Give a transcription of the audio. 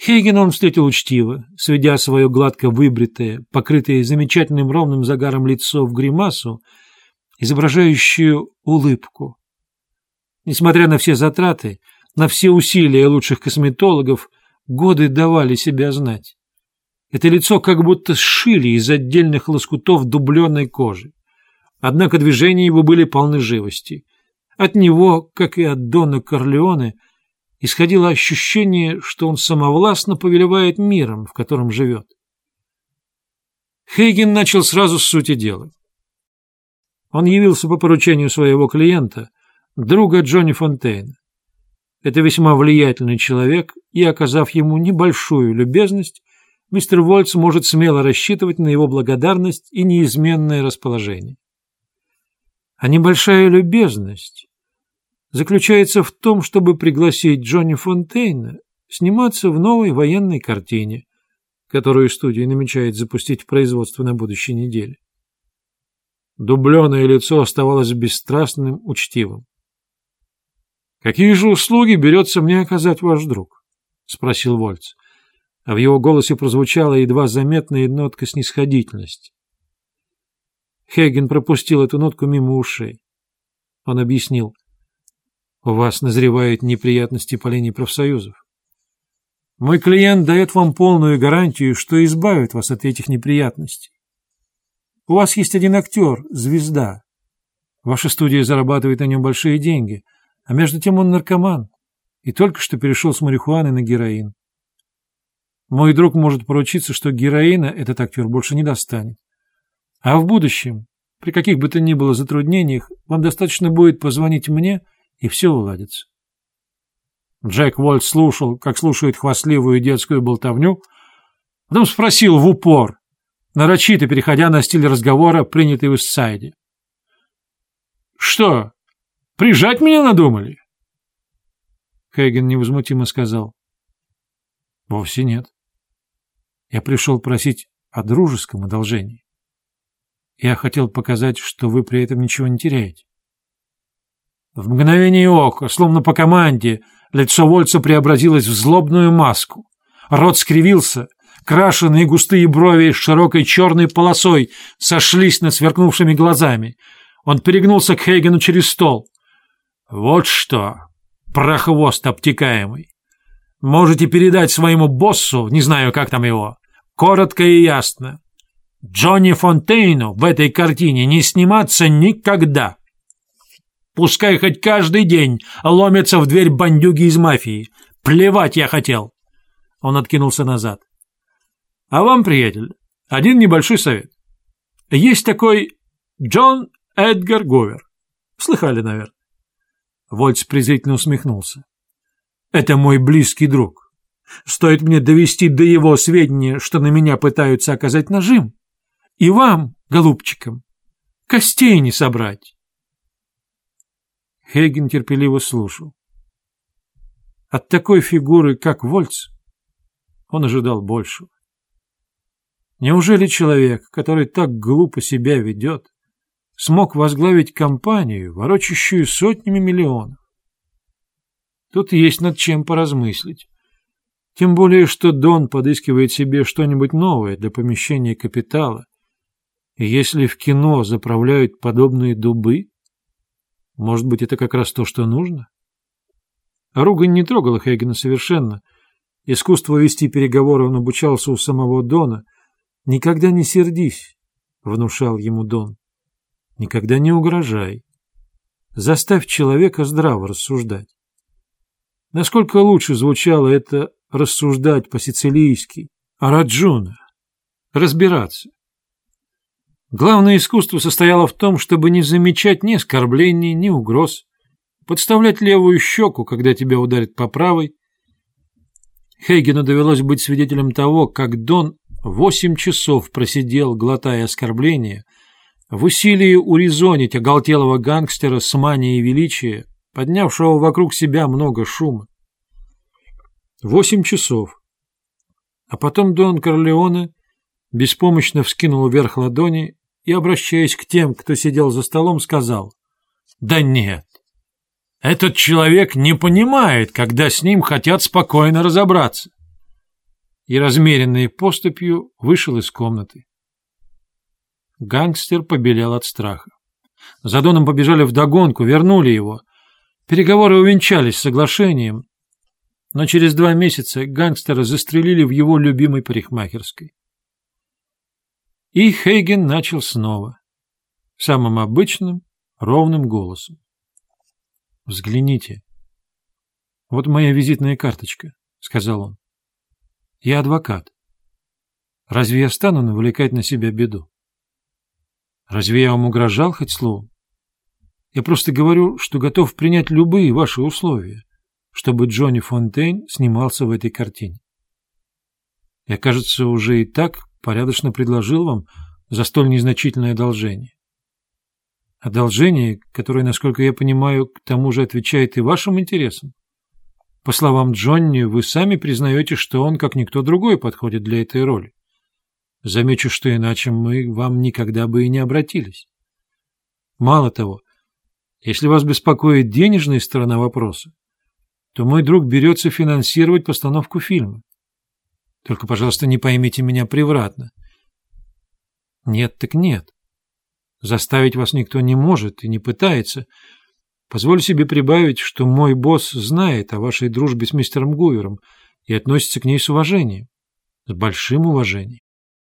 Хейген он встретил учтиво, сведя свое гладко выбритое, покрытое замечательным ровным загаром лицо в гримасу, изображающую улыбку. Несмотря на все затраты, на все усилия лучших косметологов, годы давали себя знать. Это лицо как будто сшили из отдельных лоскутов дубленной кожи. Однако движения его были полны живости. От него, как и от Дона Корлеоне, исходило ощущение, что он самовластно повелевает миром, в котором живет. Хейген начал сразу с сути дела. Он явился по поручению своего клиента, друга Джонни Фонтейна. Это весьма влиятельный человек, и, оказав ему небольшую любезность, мистер Вольц может смело рассчитывать на его благодарность и неизменное расположение. А небольшая любезность заключается в том, чтобы пригласить Джонни Фонтейна сниматься в новой военной картине, которую студия намечает запустить в производство на будущей неделе. Дубленое лицо оставалось бесстрастным, учтивым. «Какие же услуги берется мне оказать ваш друг?» — спросил Вольц. А в его голосе прозвучала едва заметная нотка снисходительности. Хейген пропустил эту нотку мимо ушей. Он объяснил. «У вас назревают неприятности по линии профсоюзов. Мой клиент дает вам полную гарантию, что избавит вас от этих неприятностей. У вас есть один актер, звезда. Ваша студия зарабатывает на нем большие деньги, а между тем он наркоман и только что перешел с марихуаны на героин. Мой друг может поручиться, что героина этот актер больше не достанет. А в будущем, при каких бы то ни было затруднениях, вам достаточно будет позвонить мне, и все уладится. Джек Вольт слушал, как слушает хвастливую детскую болтовню, потом спросил в упор, нарочито переходя на стиль разговора, принятый в Иссайде. «Что, прижать меня надумали?» Хейген невозмутимо сказал. «Вовсе нет. Я пришел просить о дружеском одолжении. Я хотел показать, что вы при этом ничего не теряете». В мгновение ока, словно по команде, лицо Вольца преобразилось в злобную маску. Рот скривился, Крашеные густые брови с широкой черной полосой сошлись над сверкнувшими глазами. Он перегнулся к Хейгену через стол. «Вот что, прохвост обтекаемый. Можете передать своему боссу, не знаю, как там его, коротко и ясно. Джонни Фонтейну в этой картине не сниматься никогда. Пускай хоть каждый день ломятся в дверь бандюги из мафии. Плевать я хотел». Он откинулся назад. А вам, приятель, один небольшой совет. Есть такой Джон Эдгар Говер. Слыхали, наверное. Вольц презрительно усмехнулся. Это мой близкий друг. Стоит мне довести до его сведения, что на меня пытаются оказать нажим. И вам, голубчикам, костей не собрать. Хейген терпеливо слушал. От такой фигуры, как Вольц, он ожидал большего. Неужели человек, который так глупо себя ведет, смог возглавить компанию, ворочащую сотнями миллионов? Тут есть над чем поразмыслить. Тем более, что Дон подыскивает себе что-нибудь новое для помещения капитала. И если в кино заправляют подобные дубы, может быть, это как раз то, что нужно? Ругань не трогала Хейгена совершенно. Искусство вести переговоры он обучался у самого Дона — «Никогда не сердись», — внушал ему Дон. «Никогда не угрожай. Заставь человека здраво рассуждать». Насколько лучше звучало это рассуждать по-сицилийски, араджуна, разбираться. Главное искусство состояло в том, чтобы не замечать ни оскорблений, ни угроз, подставлять левую щеку, когда тебя ударят по правой. Хейгену довелось быть свидетелем того, как Дон Восемь часов просидел, глотая оскорбления, в усилии урезонить оголтелого гангстера с манией величия, поднявшего вокруг себя много шума. Восемь часов. А потом Дон Корлеоне беспомощно вскинул вверх ладони и, обращаясь к тем, кто сидел за столом, сказал, «Да нет, этот человек не понимает, когда с ним хотят спокойно разобраться. и размеренной поступью вышел из комнаты. Гангстер побелел от страха. За Доном побежали вдогонку, вернули его. Переговоры увенчались соглашением, но через два месяца гангстера застрелили в его любимой парикмахерской. И Хейген начал снова, самым обычным, ровным голосом. «Взгляните. Вот моя визитная карточка», — сказал он. «Я адвокат. Разве я стану навлекать на себя беду? Разве я вам угрожал хоть словом? Я просто говорю, что готов принять любые ваши условия, чтобы Джонни Фонтейн снимался в этой картине. Я, кажется, уже и так порядочно предложил вам за столь незначительное одолжение. Одолжение, которое, насколько я понимаю, к тому же отвечает и вашим интересам. По словам Джонни, вы сами признаете, что он, как никто другой, подходит для этой роли. Замечу, что иначе мы вам никогда бы и не обратились. Мало того, если вас беспокоит денежная сторона вопроса, то мой друг берется финансировать постановку фильма. Только, пожалуйста, не поймите меня превратно. Нет так нет. Заставить вас никто не может и не пытается. Позволю себе прибавить, что мой босс знает о вашей дружбе с мистером Гувером и относится к ней с уважением, с большим уважением.